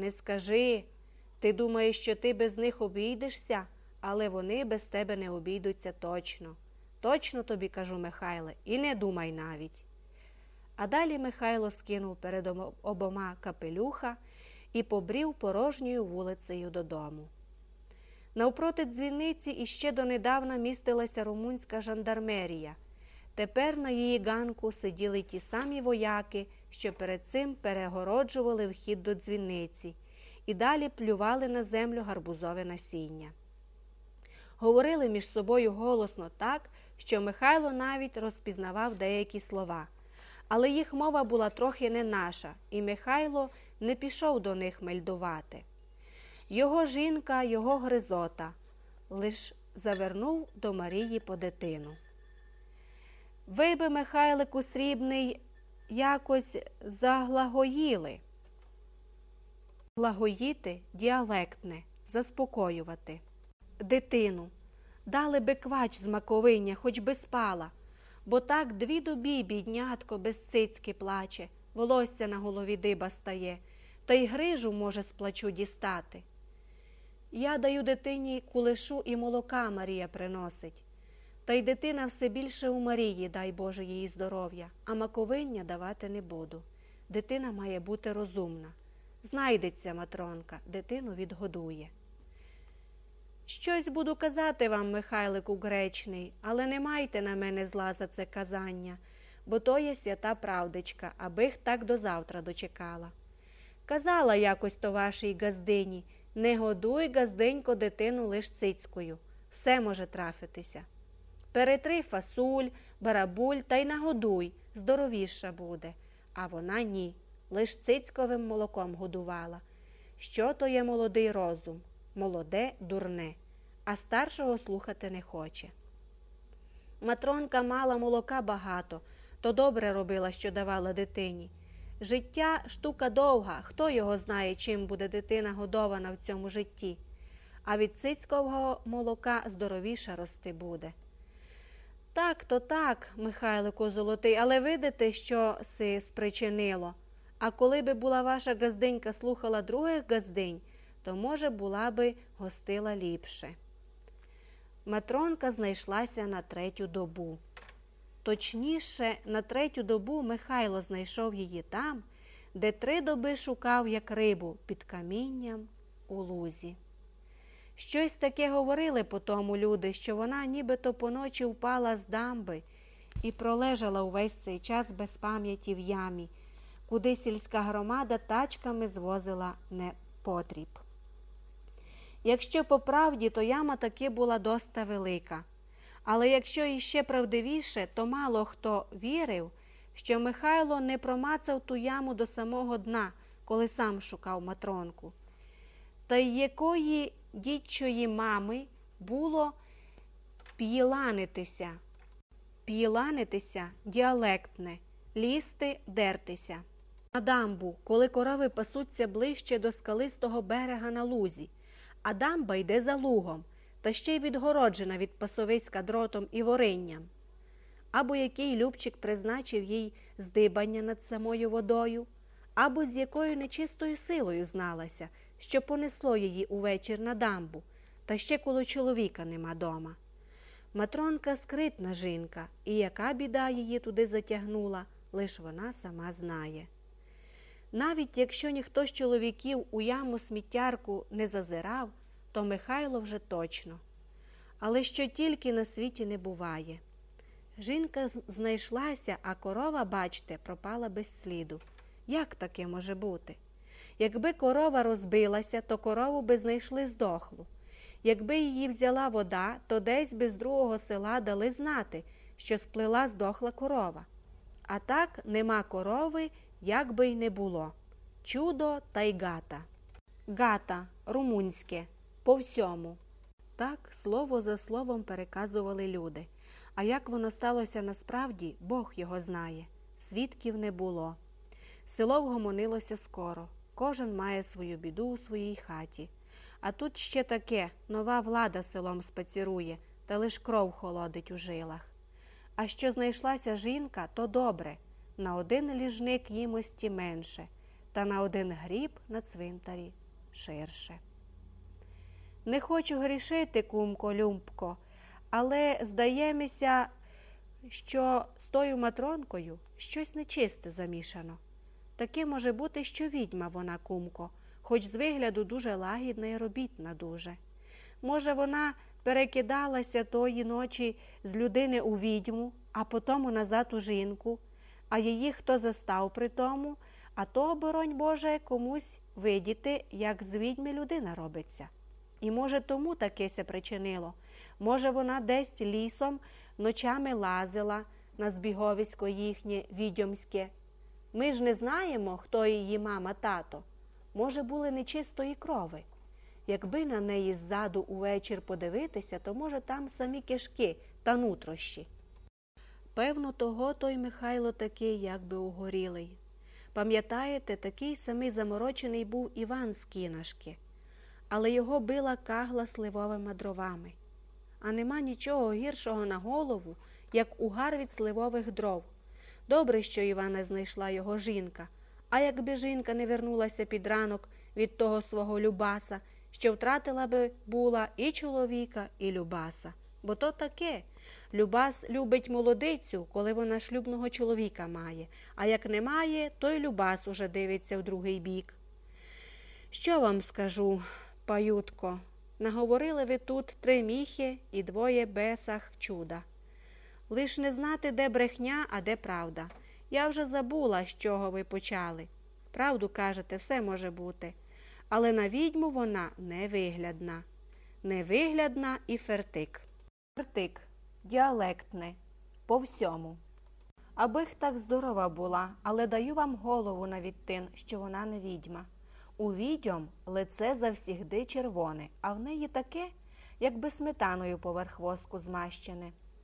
Не скажи. Ти думаєш, що ти без них обійдешся, але вони без тебе не обійдуться точно. Точно тобі кажу, Михайле, і не думай навіть. А далі Михайло скинув перед обома капелюха і побрів порожньою вулицею додому. Навпроти дзвіниці іще донедавна містилася румунська жандармерія. Тепер на її ганку сиділи ті самі вояки, що перед цим перегороджували вхід до дзвіниці, і далі плювали на землю гарбузове насіння. Говорили між собою голосно так, що Михайло навіть розпізнавав деякі слова. Але їх мова була трохи не наша, і Михайло не пішов до них мельдувати. Його жінка, його гризота, лиш завернув до Марії по дитину. Ви би, Михайлику Срібний, якось заглагоїли. Глагоїти діалектне, заспокоювати. Дитину, дали би квач з маковиня, хоч би спала, бо так дві добі, біднятко, без цицьки плаче, волосся на голові диба стає, та й грижу може з плачу дістати. Я даю дитині кулешу і молока Марія приносить. Та й дитина все більше у Марії, дай Боже її здоров'я, а маковиння давати не буду. Дитина має бути розумна. Знайдеться матронка, дитину відгодує. Щось буду казати вам, Михайлику гречний, але не майте на мене зла за це казання, бо то є свята правдичка, аби так до завтра дочекала. Казала якось то вашій газдині не годуй, газденько, дитину лиш цицькою, все може трафитися. Перетри фасуль, барабуль та й нагодуй, здоровіша буде, а вона ні, лиш цицьковим молоком годувала. Що то є молодий розум, молоде, дурне, а старшого слухати не хоче. Матронка мала молока багато, то добре робила, що давала дитині. Життя штука довга, хто його знає, чим буде дитина годована в цьому житті, а від цицькового молока здоровіша рости буде. Так, то так, Михайлику Золотий, але видите, що си спричинило. А коли би була ваша газденька слухала других газдинь, то, може, була би гостила ліпше. Матронка знайшлася на третю добу. Точніше, на третю добу Михайло знайшов її там, де три доби шукав, як рибу, під камінням у лузі. Щось таке говорили по тому люди, що вона нібито поночі впала з дамби і пролежала увесь цей час без пам'яті в ямі, куди сільська громада тачками звозила непотріб. Якщо по правді, то яма таки була доста велика. Але якщо іще правдивіше, то мало хто вірив, що Михайло не промацав ту яму до самого дна, коли сам шукав матронку. Та й якої дідчої мами було п'єланитися, п'єланитися діалектне, лізти, дертися. На дамбу, коли корови пасуться ближче до скалистого берега на лузі, а дамба йде за лугом та ще й відгороджена від пасовиська дротом і воринням, або який Любчик призначив їй здибання над самою водою, або з якою нечистою силою зналася, що понесло її увечір на дамбу, та ще коло чоловіка нема дома. Матронка скритна жінка, і яка біда її туди затягнула, лиш вона сама знає. Навіть якщо ніхто з чоловіків у яму сміттярку не зазирав, то Михайло вже точно. Але що тільки на світі не буває. Жінка знайшлася, а корова, бачте, пропала без сліду. Як таке може бути? Якби корова розбилася, то корову би знайшли здохлу. Якби її взяла вода, то десь би з другого села дали знати, що сплила здохла корова. А так нема корови, як би й не було. Чудо та й гата. Гата румунське по всьому. Так слово за словом переказували люди. А як воно сталося насправді, Бог його знає. Свідків не було. Село вгомонилося скоро. Кожен має свою біду у своїй хаті. А тут ще таке нова влада селом спацірує, та лиш кров холодить у жилах. А що знайшлася жінка, то добре. На один ліжник їмості менше. та на один гріб на цвинтарі ширше. Не хочу грішити, кумко, любко, але здаємося, що з тою матронкою щось нечисте замішано. Таке може бути, що відьма вона, кумко, хоч з вигляду дуже лагідна і робітна дуже. Може, вона перекидалася тої ночі з людини у відьму, а потому назад у жінку, а її хто застав при тому, а то, боронь Боже, комусь видіти, як з відьми людина робиться. І, може, тому таке се причинило. Може, вона десь лісом ночами лазила на збіговисько їхнє відьомське. Ми ж не знаємо, хто її мама, тато. Може, були нечистої крови. Якби на неї ззаду увечір подивитися, то, може, там самі кишки та нутрощі. Певно, того той Михайло такий, якби угорілий. Пам'ятаєте, такий самий заморочений був Іван з кінашки, але його била кагла сливовими дровами. А нема нічого гіршого на голову, як угар від сливових дров. Добре, що Івана знайшла його жінка, а якби жінка не вернулася під ранок від того свого Любаса, що втратила би була і чоловіка, і Любаса. Бо то таке. Любас любить молодицю, коли вона шлюбного чоловіка має, а як не має, то й Любас уже дивиться в другий бік. Що вам скажу, паютко? Наговорили ви тут три міхи і двоє бесах чуда. Лиш не знати, де брехня, а де правда. Я вже забула, з чого ви почали. Правду кажете, все може бути. Але на відьму вона невиглядна. Невиглядна і фертик. Фертик діалектне, по всьому. Аби х так здорова була, але даю вам голову на відтин, що вона не відьма. У відьом лице завсігди червоне, а в неї таке, якби сметаною поверх воску змащене.